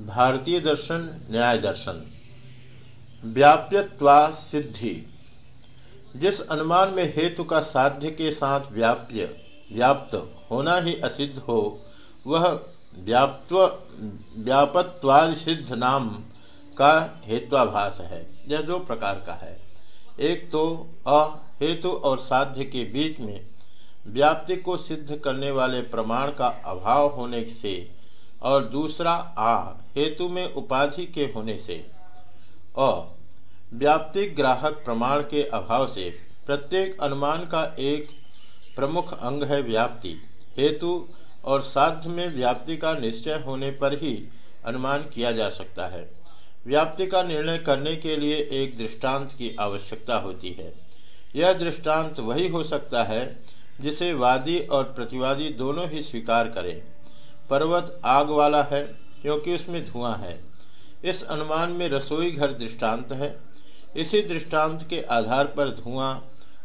भारतीय दर्शन, न्याय दर्शन। व्याप्यत्वा सिद्धि। जिस अनुमान में हेतु का साध्य के साथ व्याप्य, व्याप्त होना ही असिद्ध हो, वह व्याप्त्व व्यापत्वाद सिद्ध नाम का हेत्वाभास है। यह दो प्रकार का है। एक तो अहेतु और साध्य के बीच में व्याप्ति को सिद्ध करने वाले प्रमाण का अभाव होने से और दूसरा, आ, हेतु में उपाधि के होने से। अ, व्याप्ति ग्राहक प्रमाण के अभाव से प्रत्येक अनुमान का एक प्रमुख अंग है व्याप्ति, हेतु और साध्य में व्याप्ति का निश्चय होने पर ही अनुमान किया जा सकता है। व्याप्ति का निर्णय करने के लिए एक दृष्टांत की आवश्यकता होती है। यह दृष्टांत वही हो सकता है जिसे वादी और प्रतिवादी दोनों ही स्वीकार करें। पर्वत आग वाला है, क्योंकि उसमें धुआँ है। इस अनुमान में रसोई घर दृष्टांत है। इसी दृष्टांत के आधार पर धुआँ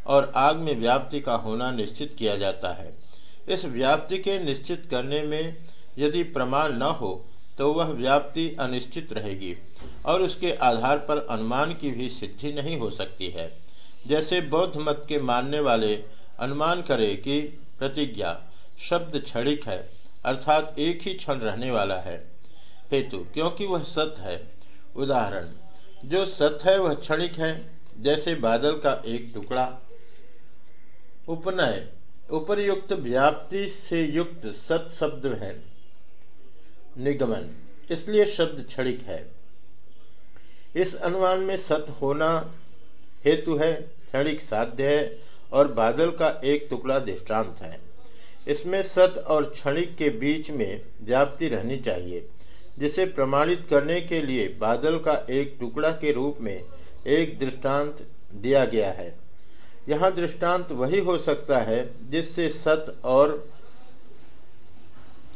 और आग में व्याप्ति का होना निश्चित किया जाता है। इस व्याप्ति के निश्चित करने में यदि प्रमाण न हो तो वह व्याप्ति अनिश्चित रहेगी और उसके आधार पर अनुमान की भी सिद्धि नहीं हो सकती है। जैसे बौद्ध मत के मानने वाले अनुमान करें कि प्रतिज्ञा शब्द क्षणिक है अर्थात एक ही क्षण रहने वाला है। हेतु, क्योंकि वह सत्य है। उदाहरण, जो सत्य है वह क्षणिक है, जैसे बादल का एक टुकड़ा। उपनय, उपरयुक्त व्याप्ति से युक्त सत शब्द है। निगमन, इसलिए शब्द क्षणिक है। इस अनुमान में सत होना हेतु है, क्षणिक साध्य है, और बादल का एक टुकड़ा दृष्टांत है। इसमें सत और क्षणिक के बीच में व्याप्ति रहनी चाहिए, जिसे प्रमाणित करने के लिए बादल का एक टुकड़ा के रूप में एक दृष्टांत दिया गया है। यहाँ दृष्टांत वही हो सकता है, जिससे सत और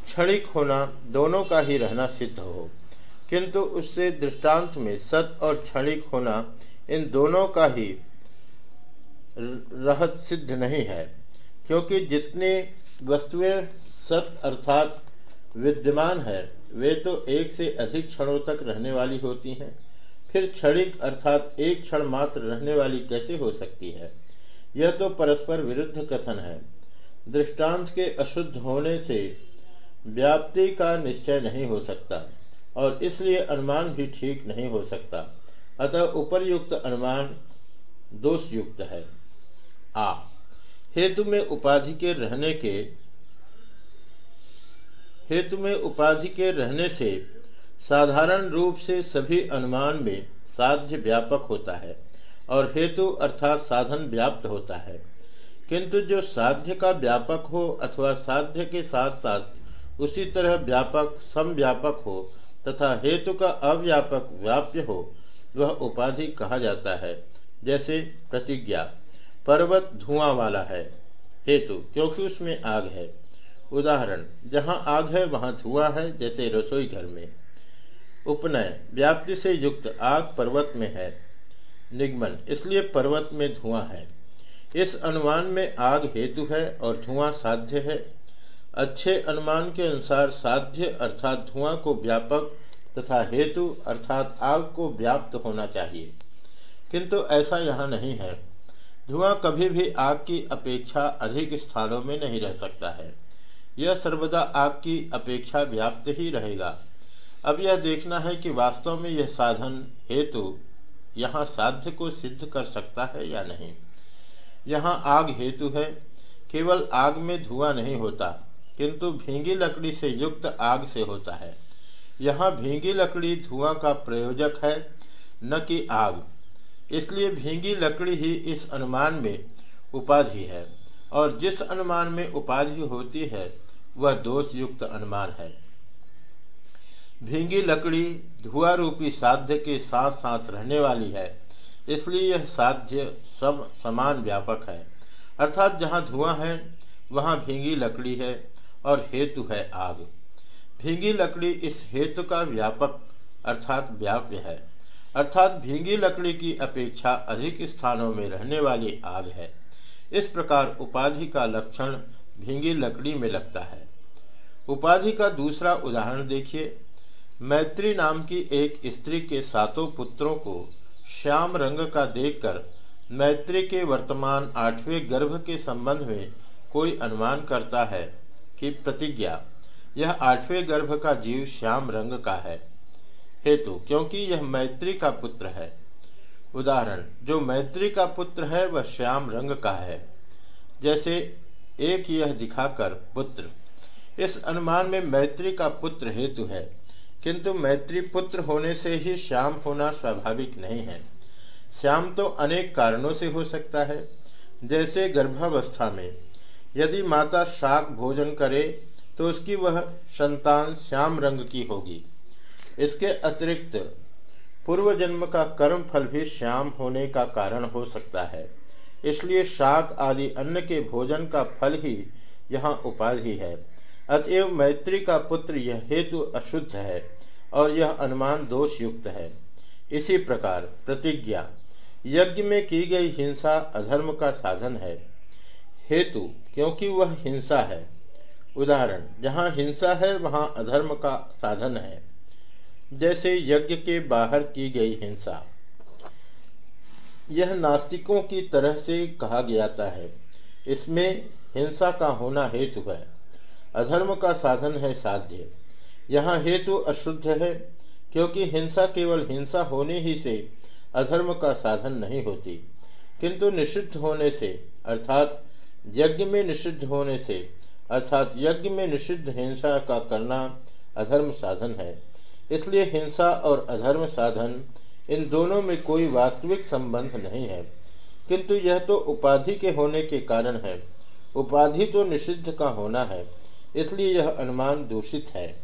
क्षणिक होना दोनों का ही रहना सिद्ध हो। किंतु उससे दृष्टांत में सत और क्षणिक होना इन दोनों का ही रहत सिद्ध नहीं है, क्योंकि जितने वस्तुएँ सत अर्थात विद्यमान है। वे तो एक से अधिक क्षणों तक रहने वाली होती हैं। फिर क्षणिक अर्थात एक क्षण मात्र रहने वाली कैसे हो सकती है? यह तो परस्पर विरुद्ध कथन है। दृष्टांत के अशुद्ध होने से व्याप्ति का निश्चय नहीं हो सकता, और इसलिए अनुमान भी ठीक नहीं हो सकता। अतः उपरयुक्त अनुमान दोषयुक्त है। आ हेतु में उपाधि के रहने के, हेतु में उपाधि के रहने से साधारण रूप से सभी अनुमान में साध्य व्यापक होता है और हेतु अर्थात साधन व्याप्त होता है। किंतु जो साध्य का व्यापक हो अथवा साध्य के साथ साथ उसी तरह व्यापक, समव्यापक हो तथा हेतु का अव्यापक व्याप्य हो, वह उपाधि कहा जाता है, जैसे प्रतिज्ञा। पर्वत धुआँ वाला है। हेतु, क्योंकि उसमें आग है। उदाहरण, जहाँ आग है, वहाँ धुआँ है, जैसे रसोई घर में। उपनय व्याप्ति से युक्त आग पर्वत में है। निगमन, इसलिए पर्वत में धुआँ है। इस अनुमान में आग हेतु है और धुआँ साध्य है। अच्छे अनुमान के अनुसार साध्य अर्थात धुआँ को व्यापक तथा हेतु अर्थात आग को व्याप्त होना चाहिए। किंतु ऐसा यहाँ नहीं है। धुआँ कभी भी आग की अपेक्षा अधिक स्थानों में नहीं रह सकता है। यह सर्वदा आग की अपेक्षा व्याप्त ही रहेगा। अब यह देखना है कि वास्तव में यह साधन हेतु यहाँ साध्य को सिद्ध कर सकता है या नहीं। यहाँ आग हेतु है, केवल आग में धुआँ नहीं होता, किंतु भींगी लकड़ी से युक्त आग से होता है। यहाँ भींगी लकड़ी धुआँ का प्रयोजक है, न कि आग। इसलिए भींगी लकड़ी ही इस अनुमान में उपाधि है, और जिस अनुमान में उपाधि होती है, वह दोष युक्त अनुमान है। भींगी लकड़ी धुआ रूपी साध्य के साथ साथ रहने वाली है, इसलिए यह साध्य सब समान व्यापक है। अर्थात जहाँ धुआँ है, वहाँ भींगी लकड़ी है, और हेतु है आग। भींगी लकड़ी इस हेतु का व्यापक अर्थात व्याप्य है। अर्थात भींगी लकड़ी की अपेक्षा अधिक स्थानों में रहने वाली आग है। इस प्रकार उपाधि का लक्षण भींगी लकड़ी में लगता है। उपाधि का दूसरा उदाहरण देखिए। मैत्री नाम की एक स्त्री के सातों पुत्रों को श्याम रंग का देखकर मैत्री के वर्तमान आठवें गर्भ के संबंध में कोई अनुमान करता है कि प्रतिज्ञा, यह आठवें गर्भ का जीव श्याम रंग का है। हेतु, क्योंकि यह मैत्री का पुत्र है। उदाहरण, जो मैत्री का पुत्र है, वह श्याम रंग का है। जैसे एक यह दिखाकर, पुत्र। इस अनुमान में मैत्री का पुत्र हेतु है, किंतु मैत्री पुत्र होने से ही श्याम होना स्वाभाविक नहीं है। श्याम तो अनेक कारणों से हो सकता है। जैसे गर्भावस्था में, यदि माता शाक भोजन करे तो उसकी वह संतान श्याम रंग की होगी। इसके अतिरिक्त पूर्व जन्म का कर्म फल भी श्याम होने का कारण हो सकता है। इसलिए शाक आदि अन्न के भोजन का फल ही यहाँ उपाधि है। अतएव मैत्री का पुत्र यह हेतु अशुद्ध है और यह अनुमान दोष युक्त है। इसी प्रकार प्रतिज्ञा, यज्ञ में की गई हिंसा अधर्म का साधन है। हेतु, क्योंकि वह हिंसा है। उदाहरण, जहाँ हिंसा है, वहाँ अधर्म का साधन है। जैसे यज्ञ के बाहर की गई हिंसा। यह नास्तिकों की तरह से कहा जाता है। इसमें हिंसा का होना हेतु है। अधर्म का साधन है साध्य। यहाँ हेतु अशुद्ध है, क्योंकि हिंसा केवल हिंसा होने ही से अधर्म का साधन नहीं होती, किंतु निषिद्ध होने से, अर्थात यज्ञ में निषिद्ध होने से, अर्थात यज्ञ में निषिद्ध हिंसा का करना अधर्म साधन है। इसलिए हिंसा और अधर्म साधन इन दोनों में कोई वास्तविक संबंध नहीं है। किंतु यह तो उपाधि के होने के कारण है। उपाधि तो निषिद्ध का होना है, इसलिए यह अनुमान दूषित है।